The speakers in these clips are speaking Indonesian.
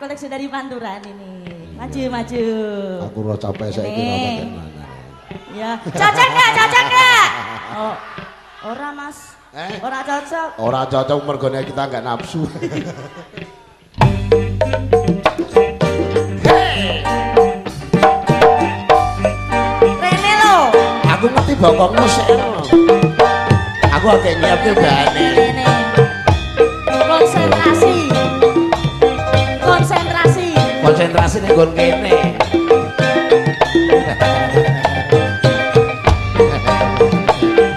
koleksi dari Panturan ini. Maju, maju. Aku ora capek saiki Ini. Ya, cocok nggak? Cocok nggak? Oh, ora mas. Eh? Ora cocok. Ora cocok mergone kita enggak nafsu. Rene lo. Aku ngerti bokongmu sik. Aku agak nyiapke bahane. Konsentrasi ning nggon kene.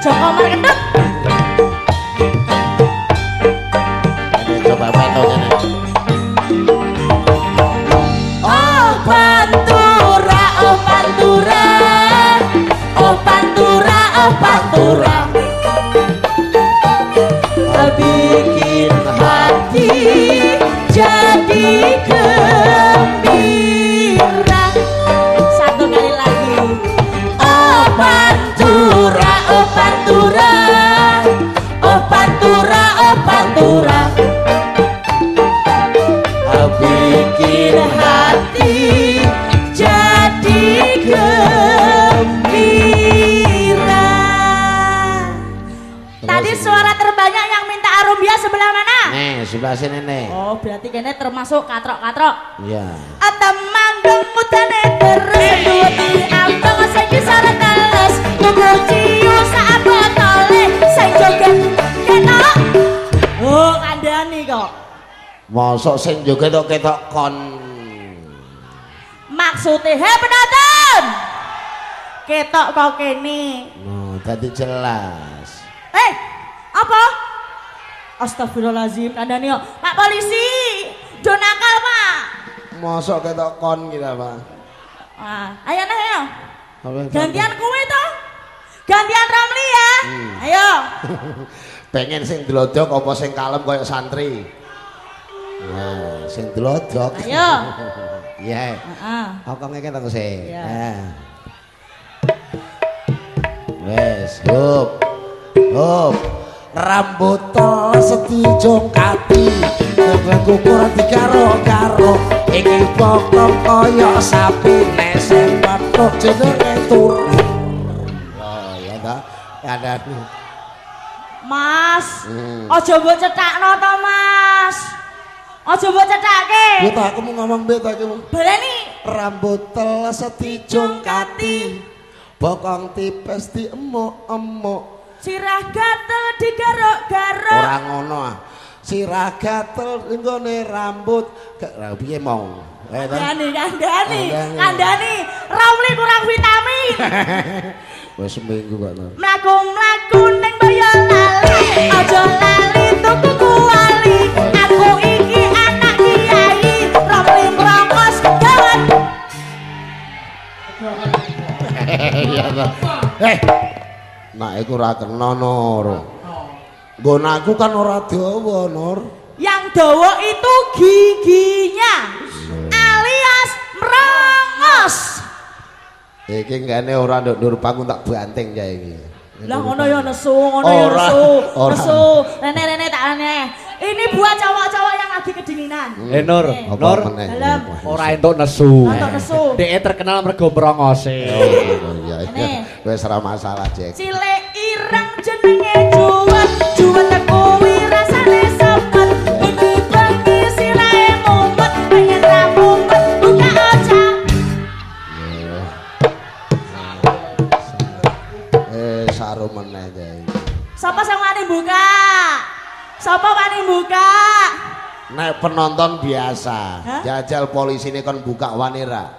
Joko coba meto. Oh Pantura, oh Pantura. Oh Pantura, oh Pantura. Bikin hati jadi. Sini nih. Oh, berarti kene termasuk katrok-katrok. Iya. Atemanggung mutane terus duti ambang saiki sare teles kubur ciu sak botole sing joget ketok. Oh, kandhani kok. Mosok sing joget tok ketok kon. Maksudnya, hei penonton, ketok kau kene. Tadi jelas. Eh, apa? Astagfirullahaladzim, kandani kok. Pak polisi, do nakal pak. Mosok ketok kon kita, Pak. Wah, ayo nah, ayo. Gantian kue toh. Gantian Ramli ya. Ayo. Pengen sing delodok apa sing kalem koyo santri? Nah, sing delodok. Ayo. Iya. Heeh. Apa ngeke tang sih? Iya. Nah. Wes, hup. Hup. rambut setu jongkati tegaku pura dikaro karo iki pokok kaya sapi nek sempat kok jenenge turu ya ta ada Mas, hmm. aja mbok cethakno to, Mas. aja mbok cethakke. Yo ta aku mau ngomong mbek ta iki. Bareni rambut telas setijong kati. Bokong tipes di emok-emok Sirah gatel digaruk-garuk. Ora ngono ah. Sirah gatel nggone rambut gak ra piye mau. Eh ta. Kandani, kandani. Ramli kurang vitamin. Wis seminggu kok. Mlaku-mlaku ning Boyolali. Aja lali tuku kuali. Aku iki anak kiai. Ramli merongos gawat. Iya ta. Eh. Nak iku ora kena Nur. Nggon aku kan ora dawa Nur. Yang dawa itu giginya. Alias merongos. Iki ngene ora nduk Nur panggung tak banting ya iki. Lah ngono ya nesu, ngono ya nesu. ora. Nesu. Rene-rene tak aneh. Ini buat cowok-cowok yang lagi kedinginan. Eh Nur, Eh. Nur, meneh? Dalam. ora entuk nesu. Entuk nesu. Dhek terkenal mergo brongose. Iya. Wis ora masalah, Jek. Cilik ireng jenenge juwet, juwet kuwi rasane sepet. Iki bengi silae mumet, pengen ra mumet buka aja. Eh saru meneh iki. Sapa sing wani buka? Sapa wani buka? Nek penonton biasa, Hah? jajal polisi ini kan buka wanira.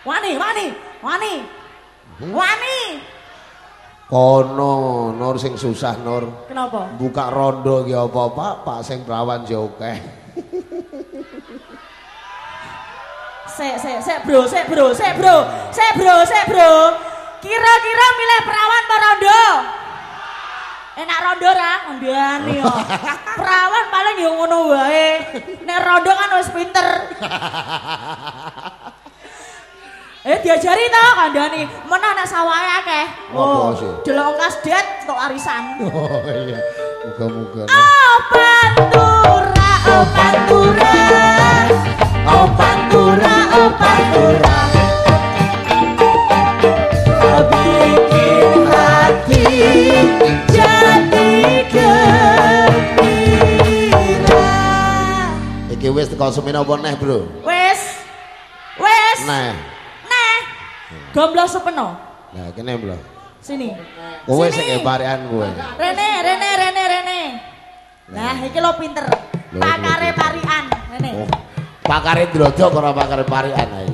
Wani, wani, wani. Wani. Kono, Nur sing susah Nur. Kenapa? Buka rondo ki apa Pak? Pak sing perawan joke. Sek, sek, sek bro, sek bro, sek bro, sek bro, sek bro. Kira-kira milih perawan apa rondo? Enak rondo ra, ngendiani yo. Perawan paling yo ngono wae. Nek rondo kan wis pinter. Eh diajari kan kandhani, mana anak sawahnya akeh. Oh, delok ongkas dead untuk arisan. Oh iya. muka muka Oh tura, oh tura. oh tura, oh tura. Bikin hati jadi. Iki wis teko semene apa neh, Bro? Wis. Wis. Nah. Gomblo sepeno. Nah, kene bro. Sini. Kowe sing kebarian kowe. Rene, Rene, Rene, Rene. Nah, iki lo pinter. Pakare parian. Rene. Oh. Pakare drodok ora pakare parian ae.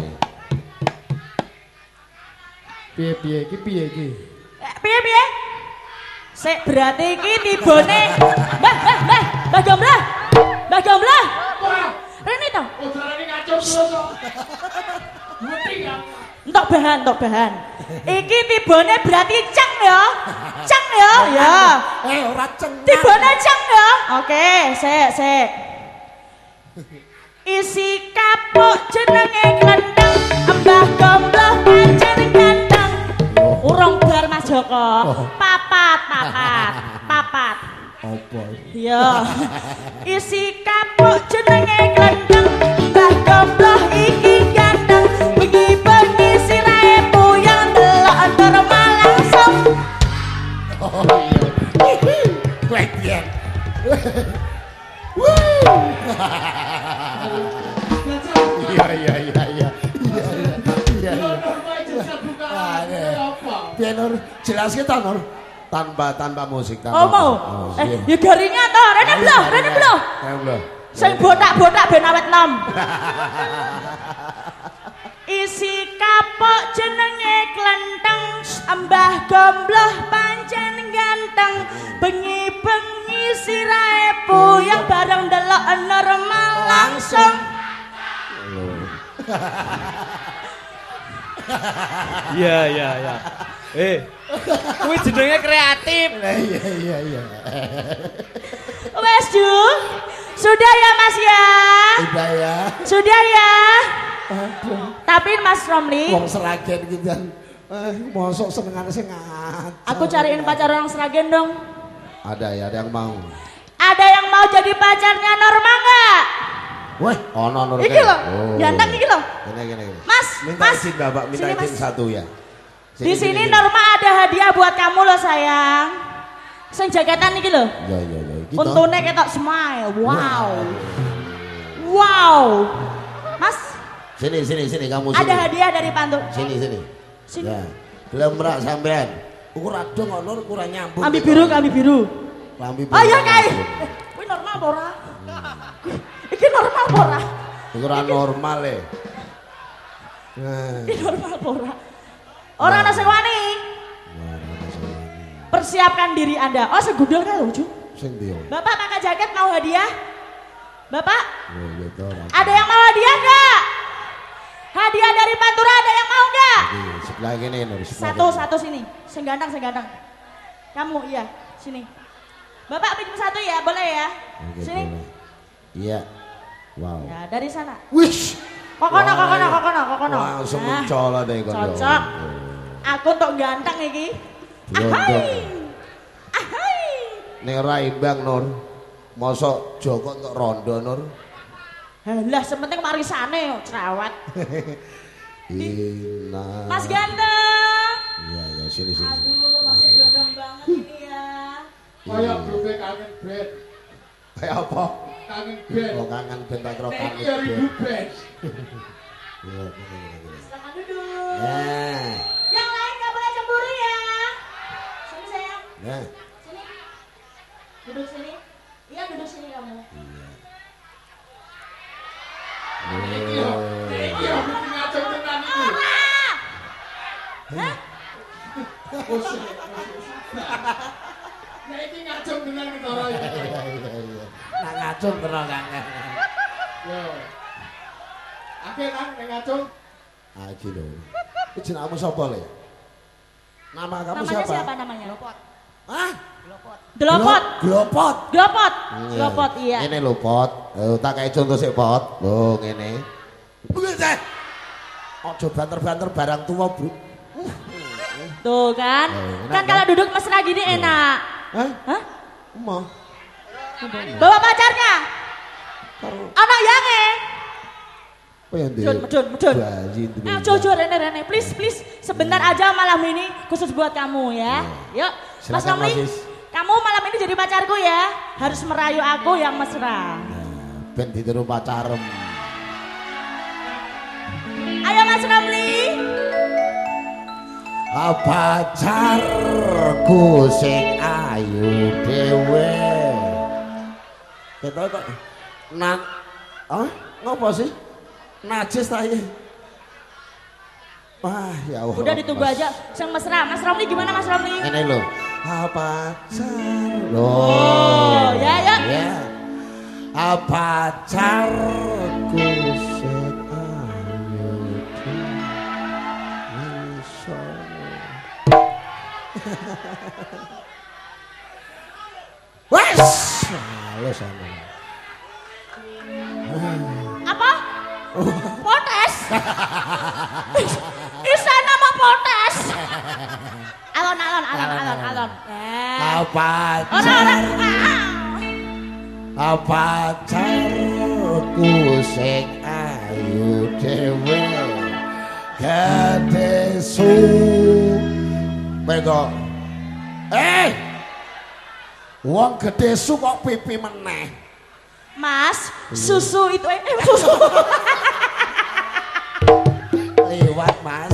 Piye piye iki piye iki? Eh, Piye piye? Sik berarti iki tibone. Mbah, mbah, mbah. Mbah Gomblo. Mbah Gomblo. Rene to. Entok bahan, entok bahan. Iki tibone berarti ceng ya. Ceng ya, ya. Eh, ora ceng. Tibone ceng ya. Oke, sik, sik. Isi kapuk jenenge klendeng, Mbah Gomblo pancen ganteng. Urung bar Mas Joko. Papat, papat, papat. Apa? Iya. Isi kapuk jenenge klendeng, Jelas kita Nur. Tanpa tanpa musik tanpa. Oh mau? Oh, Eh, iya. ya garingan toh. Rene bloh, rene bloh. Ayo bro. Sing botak-botak ben awet nom. Isi kapok jenenge klenteng, Mbah Gombloh pancen ganteng. Bengi-bengi sirahe puyeng bareng delok normal langsung. Iya iya iya. Eh. Kuwi jenenge kreatif. Iya iya iya. Wes Ju, sudah ya Mas ya, Udah ya. sudah ya. Aduh. Tapi Mas Romli, Wong seragen gitu kan. Eh, mosok senengane sing aku cariin pacar orang Seragen dong. Ada ya, ada yang mau. Ada yang mau jadi pacarnya Norma nggak? Weh, ono nur Iki loh, ganteng iki loh. Gini gini gini. Mas, minta Mas. izin Bapak, minta Sini, izin Mas. satu ya. Di sini Norma ada hadiah buat kamu loh sayang. Sing jaketan iki loh. Ya ya ya. Untune ketok smile. Wow. Wow. Mas, Sini sini sini kamu sini. ada hadiah dari Pantu. Sini sini. Sini. Ya. Gelem rak sampean. Ukuran dong ono kurang nyambung. Ambil biru, ambil biru. Lambi Oh iya kai. Kuwi normal apa ora? Iki normal apa ora? Ukuran normal ya. Nah, Iki normal apa ora? Ora ana sing wani. nah, sing ini. Persiapkan diri Anda. Oh, segudel kan lucu. Sing dia. Bapak pakai jaket mau hadiah? Bapak, Ya ya to ora. ada yang mau hadiah enggak? Hadiah dari Pantura ada yang mau enggak? Sebelah kene Nur. sebelah Satu, kene. satu sini. Sing ganteng, sing ganteng. Kamu, iya. Sini. Bapak pinjam satu ya, boleh ya? Oke, Sini. boleh. Iya. Wow. Ya, dari sana. Wish. Kokono, kokono, iya. kokono, kokono. Langsung Nah, mencolot deh. Cocok. Aku untuk ganteng iki. Ahai. Ahai. Nek ora imbang Nur. Mosok Joko untuk rondo Nur. Halah, sementing marisane kok cerewet. Ina. Mas ganteng. Iya ya sini sini. Aduh, masih berondong banget ini ya. Kayak grupe kangen band, Kayak apa? kangen band. Lo kangen ben tak kira kangen. ya ribu. Iya, gini. Silakan duduk. Nah, Yang lain gak boleh cemburu ya. Sini sayang. Nah. Sini. Duduk sini. Iya, duduk sini kamu. Nah. Iya, iya, iya. Nah ngacung terus kangen. Yo. Akeh kan nek ngacau Ah, iki lho. Iki jenengmu sapa le? Nama kamu Namanya siapa? siapa namanya? Hah? Glopot. Glopot. Glopot. Glopot, iya. Ini lho pot. Eh, tak kayak contoh sik pot. Loh ngene. Eh. Ojo banter-banter barang tua, Bro. Tuh kan. Kan kan? kalau duduk mesra gini enak. Hah? Hah? Emang. Bawa pacarnya. Anak yange. Yang di? Medun, medun, medun. Nah, Jojo, Rene, Rene, please, please, sebentar aja malam ini khusus buat kamu ya. Yuk, Mas Romli, kamu malam ini jadi pacarku ya. Harus merayu aku yang mesra. Nah, ben ditiru pacarem. Ayo Mas Ramli. pacarku sing ayu dhewe ketok kok nak ah ngopo sih najis ta Wah, ya Allah. Udah ditunggu aja. Sang mesra. Mas Ramli gimana Mas Ramli? Ini lho. Apa pacar? Loh. Oh, ya ya. Ya. Apa pacarku sing ayu dhewe Wes, halus ana. Dhewe su Mego Eh Wong gede su kok pipi meneh Mas, susu itu eh eh, susu. liwat mas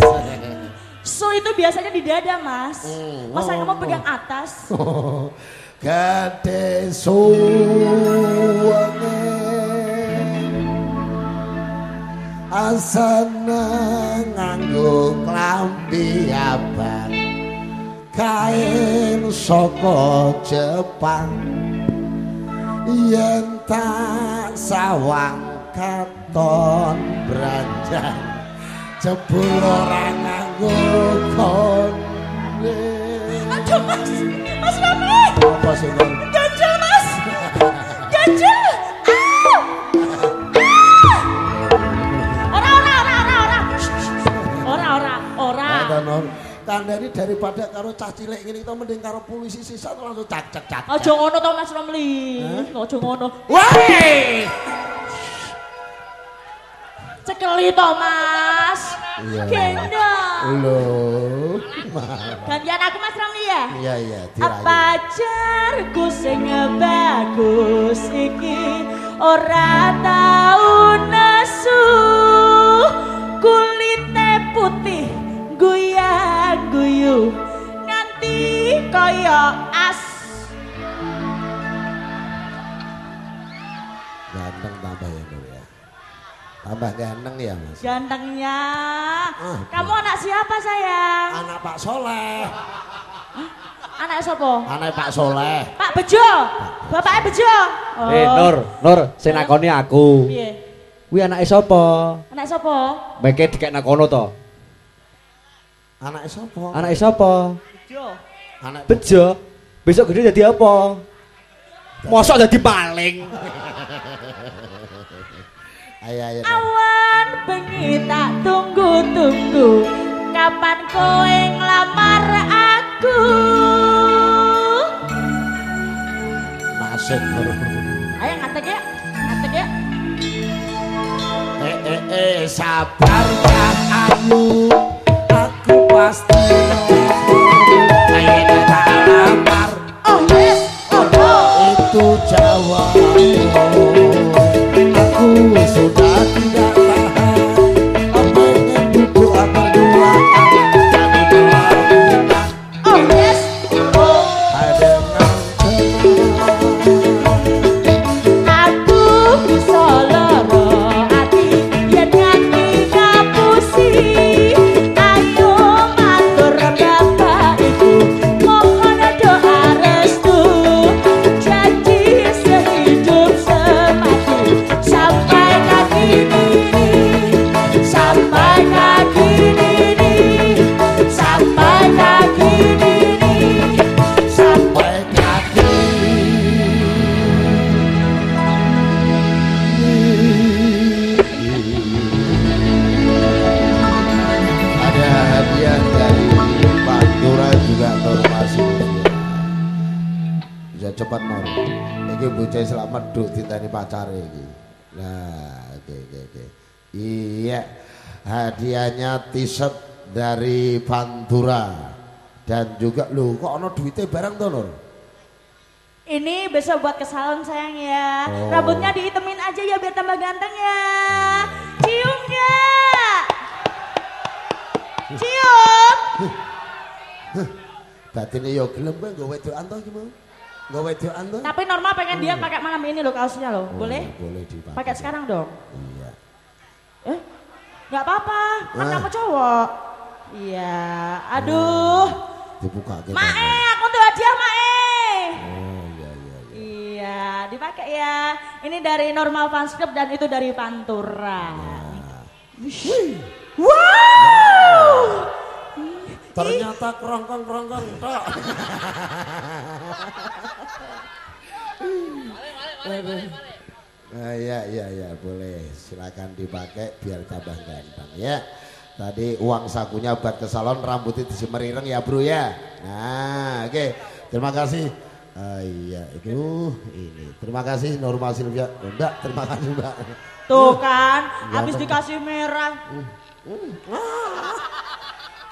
Su itu biasanya di dada, Mas. Hmm, Masa oh, kamu oh. pegang atas? gede suwene asana nganggo klambi abang. Kain saka Jepang. Yen tak sawang katon branjang jebul ora nganggo Aduh, Mas. Mas apa sih nor. Kandani daripada karo cah cilik ngene kita mending karo polisi sisa langsung cak cak cak. Aja ngono to Mas Ramli. Aja ngono. Woi! Cekeli to, Mas. Iya. Gendong. Loh. Gantian aku Mas Ramli ya? Iya iya Apa jarku sing bagus iki ora tau nesu kulite kaya as Ganteng tambah ya Nur ya. Tambah ganteng ya Mas. gantengnya Ah, kamu anak siapa sayang Anak Pak Soleh. anak siapa Anak Pak Soleh. Pak Bejo bapaknya Bejo oh. Eh Nur, Nur, sing nakoni aku. Piye? Kuwi anake sapa? anak siapa Meke dikek nakono to. Anak sapa? Anake sapa? Bejo Anak Bejo. Besok gede jadi apa? Mosok jadi maling. Ayo ayo. Awan bengi tak tunggu-tunggu Kapan kowe nglamar aku Nur. Ayo ngatek ya Ngatek ya Eh eh eh sabar ya aku. Aku pasti itu bisa cepat Nur ini bocah selamat duduk ditani pacar ini nah oke oke oke iya hadiahnya t-shirt dari Pantura dan juga lu kok ono duitnya bareng tuh Nur Ini besok buat ke salon sayang ya. Oh. Rambutnya diitemin aja ya biar tambah ganteng ya. Cium nggak? Cium. Dadi ini yo gelem kowe nggo wedokan to iki Nggo wedokan to. Tapi normal pengen dia pakai malam ini loh kaosnya loh. Boleh? Boleh dipakai. Pakai sekarang dong. Iya. Eh? Nggak apa-apa, kan kamu cowok. Iya, aduh. Dibuka ke Mae, aku tuh hadiah Mae. Oh iya iya iya. Iya, dipakai ya. Ini dari Normal Fans Club dan itu dari Pantura. Wow. Ternyata kerongkong-kerongkong tok. Ah, iya iya iya boleh silakan dipakai biar tambah ganteng ya. Tadi uang sakunya buat ke salon rambutnya disemerireng ya bro ya. Nah oke terima kasih. Ah, iya itu ini terima kasih Norma Silvia. Enggak terima kasih mbak. Tuh kan, habis dikasih merah.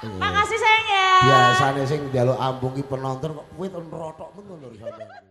Makasih sayangnya. Biasanya sing jaluk ambung ki penonton kok kuwi rotok men lho sampean.